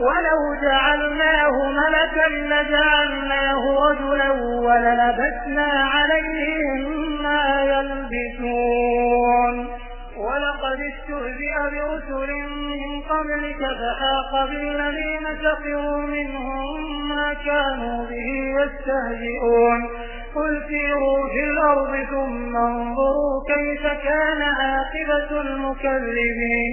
ولو جعلناه ملكا لجعلناه رجلا وللبسنا عليهم ما يلبسون. ولقد استهزئ برسل من قبلك فحاق بالذين سخروا منهم ما كانوا به يستهزئون. قل سيروا في الأرض ثم انظروا كيف كان عاقبة المكذبين.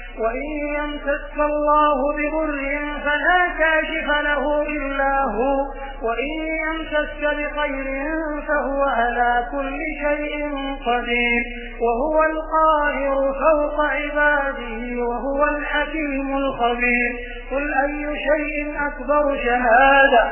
وإن يمسك الله بضر فلا كاشف له إلا هو. وإن يمسك بخير فهو على كل شيء قدير. وهو القاهر فوق عباده وهو الحكيم الخبير. قل أي شيء أكبر شهادة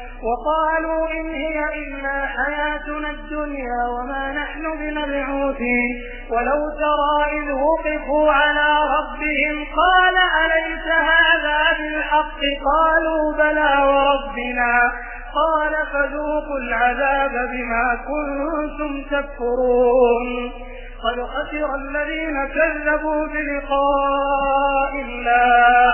وقالوا إن هي إلا حياتنا الدنيا وما نحن بمبعوثين. ولو ترى إذ وقفوا على ربهم قال أليس هذا بالحق؟ قالوا بلى وربنا. قال فذوقوا العذاب بما كنتم تكفرون. قد خسر الذين كذبوا بلقاء الله.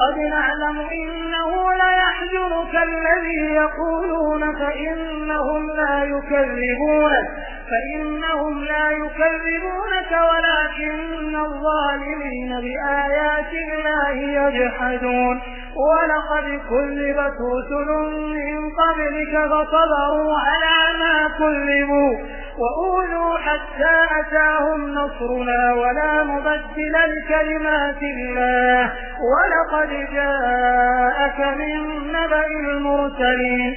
قد نعلم إنه ليحزنك الذي يقولون فإنهم لا يكذبونك. فإنهم لا يكذبونك ولكن الظالمين بآيات الله يجحدون. ولقد كذبت رسل من قبلك فصبروا على ما كذبوا وأولوا حتى أتاهم نصرنا ولا مبدل لكلمات الله. ولقد جاءك من نبأ المرسلين.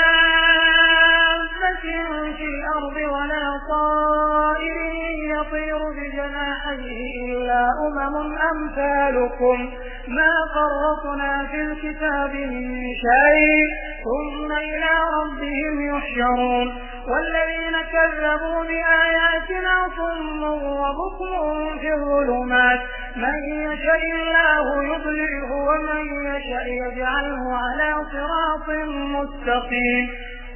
أمم أمثالكم. ما فرطنا في الكتاب من شيء. ثم إلى ربهم يحشرون. والذين كذبوا بآياتنا صم وبكم في الظلمات. من يشاء الله يضلله ومن يشاء يجعله على صراط مستقيم.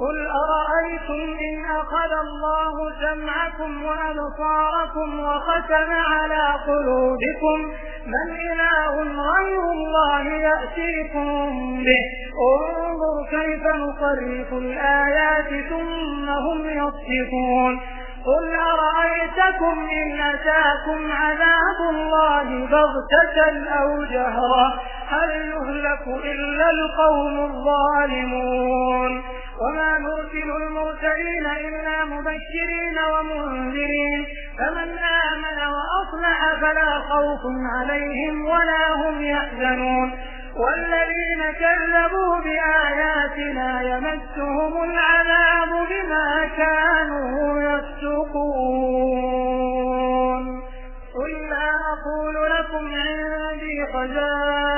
قل أرأيتم إن أخذ الله سمعكم وأبصاركم وختم على قلوبكم؟ من إله غير الله يأتيكم به. انظر كيف نصرف الآيات ثم هم يصدقون قل أرأيتكم إن أتاكم عذاب الله بغتة أو جهرة؟ هل يهلك إلا القوم الظالمون؟ وما نرسل المرسلين إلا مبشرين ومنذرين. فمن آمن وأصلح فلا خوف عليهم ولا هم يحزنون. والذين كذبوا بآياتنا يمسهم العذاب بما كانوا يفسقون. قل لا أقول لكم عندي خزائن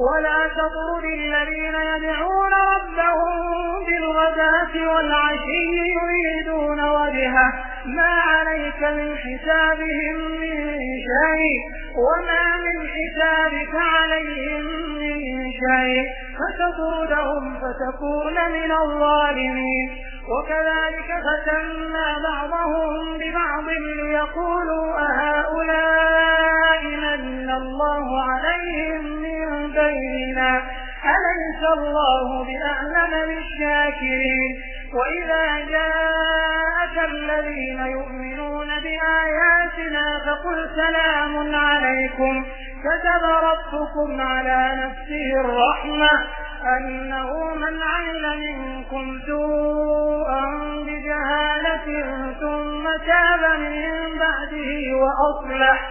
ولا تطرد الذين يدعون ربهم بالغداة والعشي يريدون وجهه. ما عليك من حسابهم من شيء وما من حسابك عليهم من شيء. فتطردهم فتكون من الظالمين. وكذلك فتنا بعضهم ببعض ليقولوا أهؤلاء من الله عليهم بيننا أليس الله بأعلم بالشاكرين؟ وإذا جاءك الذين يؤمنون بآياتنا فقل سلام عليكم. كتب ربكم على نفسه الرحمة أنه من عمل منكم سوءا بجهالة ثم تاب من بعده وأصلح.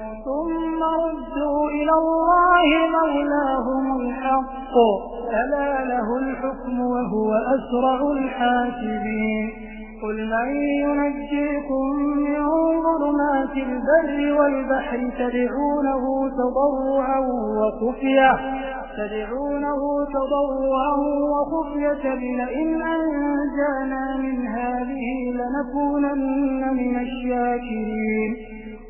ثم ردوا إلى الله مولاهم الحق. ألا له الحكم وهو أسرع الحاسبين. قل من ينجيكم من ظلمات البر والبحر تدعونه تضرعا وخفية. تدعونه تضرعا وخفية لئن أنجانا من هذه لنكونن من الشاكرين.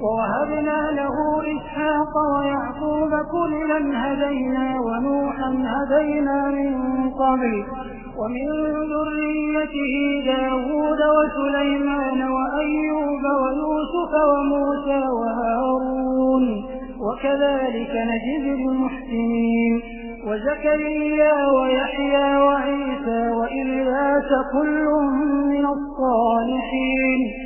ووهبنا له إسحاق ويعقوب كلا هدينا ونوحا هدينا من قبل ومن ذريته داود وسليمان وأيوب ويوسف وموسى وهارون وكذلك نجد المحسنين وزكريا ويحيى وعيسى وإلياس كل من الصالحين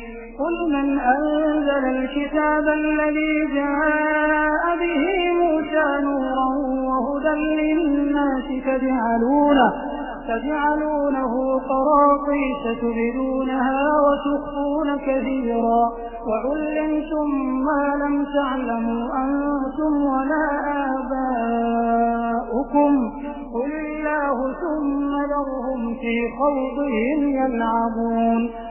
قل من أنزل الكتاب الذي جاء به موسى نورا وهدى للناس تجعلونه تجعلونه قراطيس تبدونها وتخفون كثيرا وعلمتم ما لم تعلموا أنتم ولا آباؤكم قل الله ثم ذرهم في خوضهم يلعبون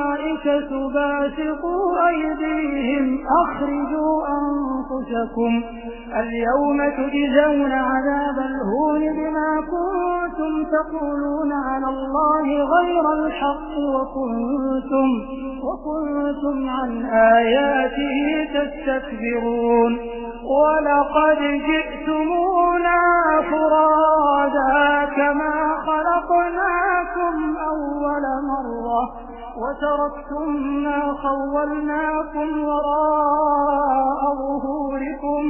باسطوا أيديهم أخرجوا أنفسكم اليوم تجزون عذاب الهون بما كنتم تقولون على الله غير الحق وكنتم, وكنتم عن آياته تستكبرون ولقد جئتمونا فرادا كما وتركتم ما خولناكم وراء ظهوركم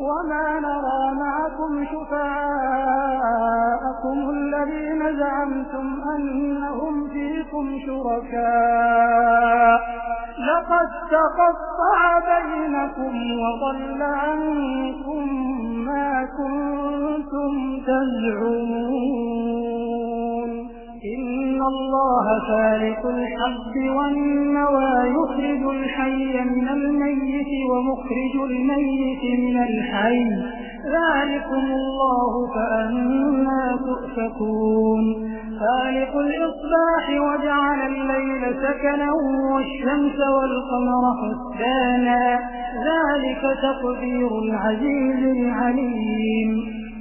وما نرى معكم شفاءكم الذين زعمتم أنهم فيكم شركاء. لقد تقطع بينكم وضل عنكم ما كنتم تزعمون. إن الله فارق الحب والنوى يخرج الحي من الميت ومخرج الميت من الحي. ذلكم الله فأنا تؤفكون. خالق الإصباح وجعل الليل سكنا والشمس والقمر حسبانا. ذلك تقدير العزيز العليم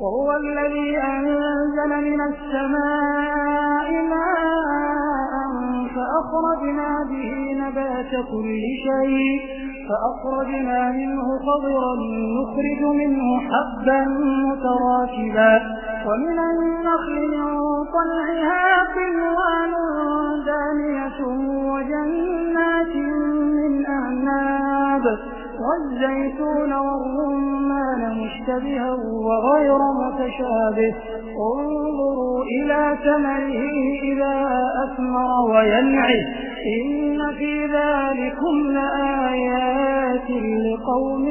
وهو الذي أنزل من السماء ماء فأخرجنا به نبات كل شيء فأخرجنا منه خضرا نخرج منه حبا متراكبا ومن النخل من طلعها قنوان دانية وجنات من أعناب والزيتون والرمان مشتبها وغير متشابه. انظروا إلى ثمره إذا أثمر وينعي إن في ذلكم لآيات لقوم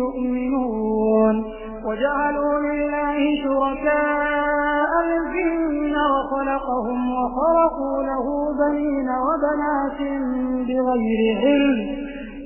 يؤمنون. وجعلوا لله شركاء الجن وخلقهم وخرقوا له بنين وبنات بغير علم.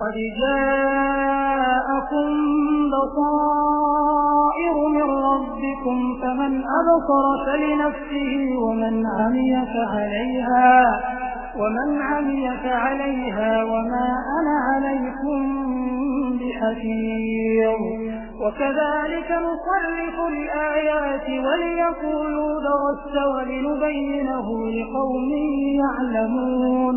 قد جاءكم بصائر من ربكم فمن أبصر فلنفسه ومن عمي فعليها ومن عمي فعليها وما أنا عليكم بحفيظ. وكذلك نصرف الآيات وليقولوا درست ولنبينه لقوم يعلمون.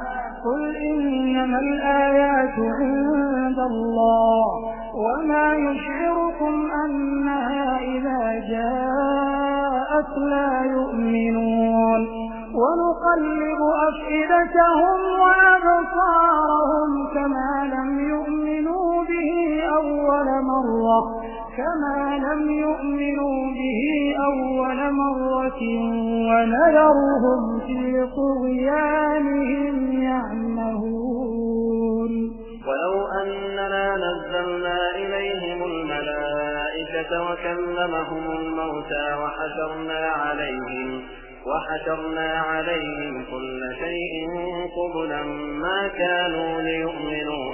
قل إنما الآيات عند الله وما يشعركم أنها إذا جاءت لا يؤمنون ونقلب أفئدتهم وأبصارهم كما لم يؤمنوا به أول مرة كما لم يؤمنوا به أول مرة ونذرهم في طغيانهم يعمهون. ولو أننا نزلنا إليهم الملائكة وكلمهم الموتى وحشرنا عليهم وحشرنا عليهم كل شيء قبلا ما كانوا ليؤمنوا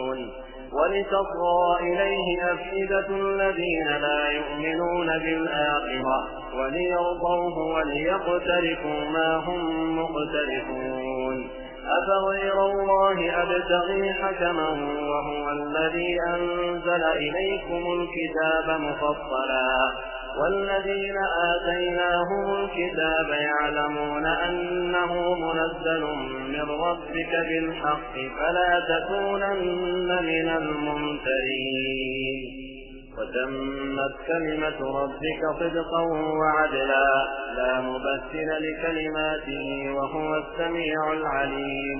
ولتصغى إليه أفئدة الذين لا يؤمنون بالآخرة وليرضوه وليقترفوا ما هم مقترفون. أفغير الله أبتغي حكما وهو الذي أنزل إليكم الكتاب مفصلا. والذين آتيناهم الكتاب يعلمون أنه منزل من ربك بالحق فلا تكونن من الممترين. وتمت كلمة ربك صدقا وعدلا. لا مبدل لكلماته وهو السميع العليم.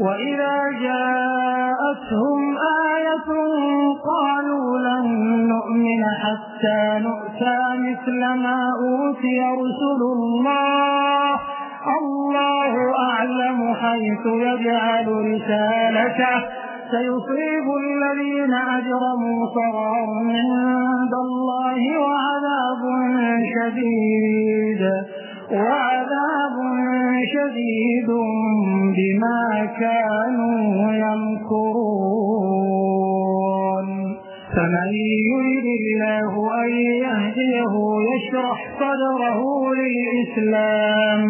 وإذا جاءتهم آية قالوا لن نؤمن حتى نؤتى مثل ما أوتي رسل الله. الله أعلم حيث يجعل رسالته. سيصيب الذين أجرموا صغار عند الله وعذاب شديد. وعذاب شديد بما كانوا يمكرون. فمن يريد الله أن يهديه يشرح صدره للإسلام.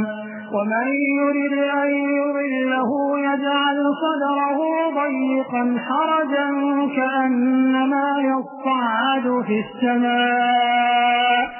ومن يرد أن يضله يجعل صدره ضيقا حرجا كأنما يصعد في السماء.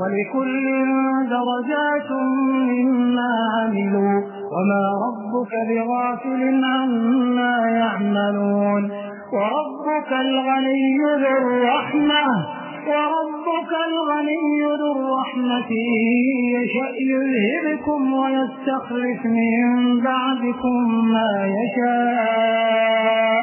ولكل درجات مما عملوا وما ربك بغافل عما يعملون وربك الغني ذو الرحمة وربك الغني ذو الرحمة يشأ يذهبكم ويستخلف من بعدكم ما يشاء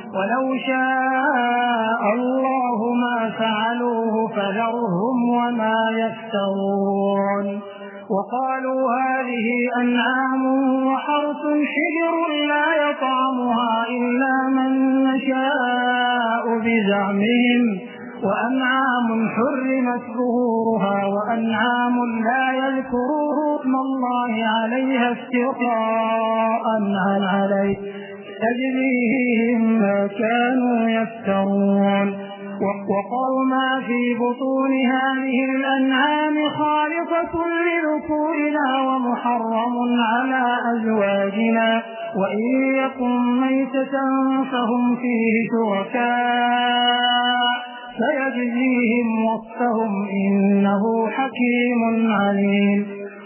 ولو شاء الله ما فعلوه فذرهم وما يفترون. وقالوا هذه أنعام وحرث حجر لا يطعمها إلا من نشاء بزعمهم وأنعام حرمت ظهورها وأنعام لا يذكرون الله عليها افتقاء عليه. تجريهم ما كانوا يفترون. وقالوا ما في بطون هذه الأنعام خالصة لذكورنا ومحرم على أزواجنا. وإن يكن ميتة فهم فيه شركاء. سيجزيهم وصفهم إنه حكيم عليم.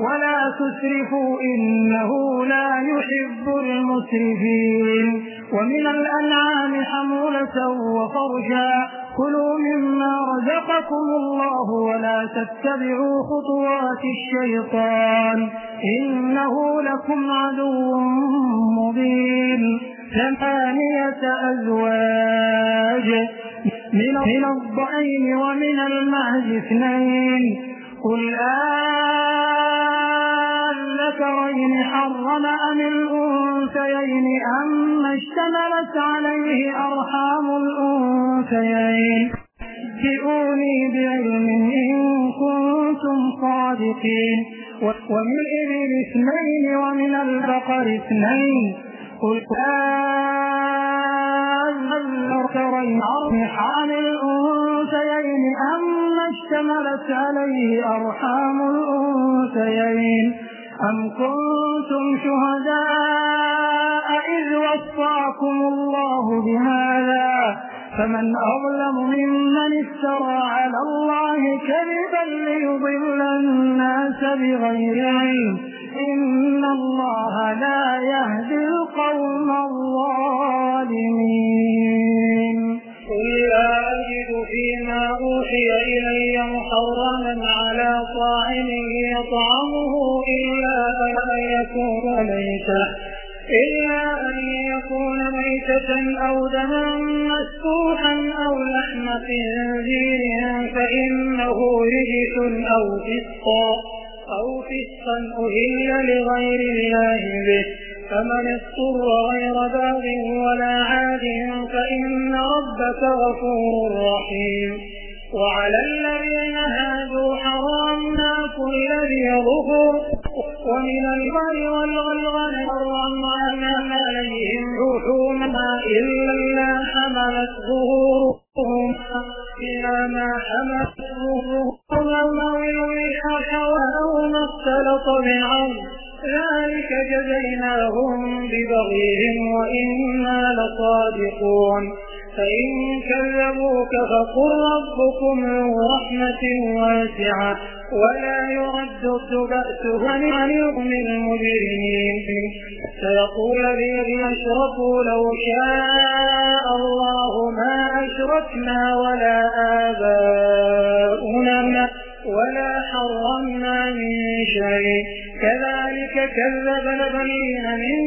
ولا تسرفوا إنه لا يحب المسرفين. ومن الأنعام حمولة وفرجا كلوا مما رزقكم الله ولا تتبعوا خطوات الشيطان. إنه لكم عدو مبين. ثمانية أزواج من الضعين ومن المعز اثنين. قل الذكرين حرم أم الأنثيين أم اشتملت عليه أرحام الأنثيين؟ جئوني بعلم إن كنتم صادقين. ومن الإبل اثنين ومن البقر اثنين. قل الذكرين أرحام الأنثيين أما اشتملت عليه أرحام الأنثيين أم كنتم شهداء إذ وصاكم الله بهذا فمن أظلم ممن افترى على الله كذبا ليضل الناس بغير علم إن الله لا يهدي القوم الظالمين قل لا أجد فيما أوحي إلي محرما على طاعم يطعمه إلا أن يكون ميتا إلا أن يكون ميتة أو دما مسفوحا أو لحم خنزير فإنه رجس أو فسقا أو فسقا أهل لغير الله به فمن اضطر غير باغ ولا عاد فإن ربك غفور رحيم. وعلى الذين هادوا حرمنا كل ذي ظهر ومن البر والغلغل حرمنا عليهم لحومها إلا ما حملت ظهورهم. إلى ما حملت ظهورهم أو الوحش أو ما اختلط بعظم ذلك جزيناهم ببغيهم وإنا لصادقون. فإن كذبوك فقل ربكم ذو رحمة واسعة ولا يرد بأسه عن يوم المجرمين. سيقول الذين أشركوا لو شاء الله ما أشركنا ولا آباؤنا ولا حرمنا من شيء. كذلك كذب الذين من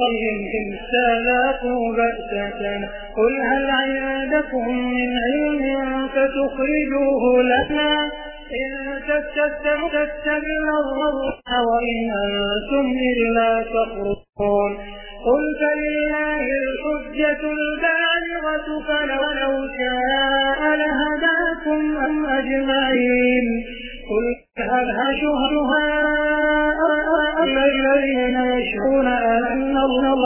قبلهم استاذاقوا بأسة. قل هل عندكم من علم فتخرجوه لنا؟ إن تستبعوا الروح وإن أنتم إلا تخرجون. قل فلله الحجة البالغة فلو شاء لهداكم أم أجمعين. قل هل شهداء الذين يشهدون أن الله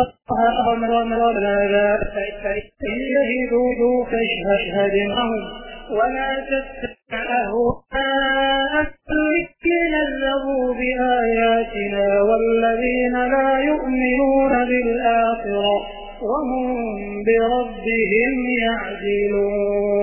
أمر ماذا فشهدوا فاشهد معهم ولا تتبع أهواء الذين كذبوا بآياتنا والذين لا يؤمنون بالآخرة وهم بربهم يعدلون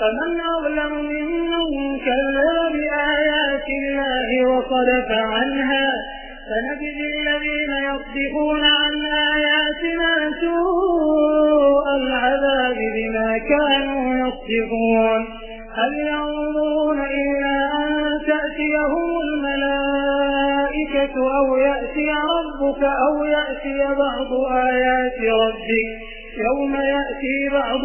فمن أظلم ممن كذب بآيات الله وصدف عنها فنجزي الذين يصدفون عن آياتنا سوء العذاب بما كانوا يصدفون. هل ينظرون إلا أن تأتيهم الملائكة أو يأتي ربك أو يأتي بعض آيات ربك؟ يوم يأتي بعض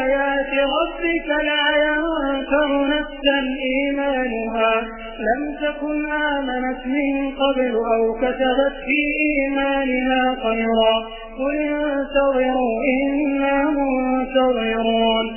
آيات ربك لا ينفع نفسا إيمانها. لم تكن آمنت من قبل أو كتبت في إيمانها خيرا. قل انتظروا إنا منتظرون.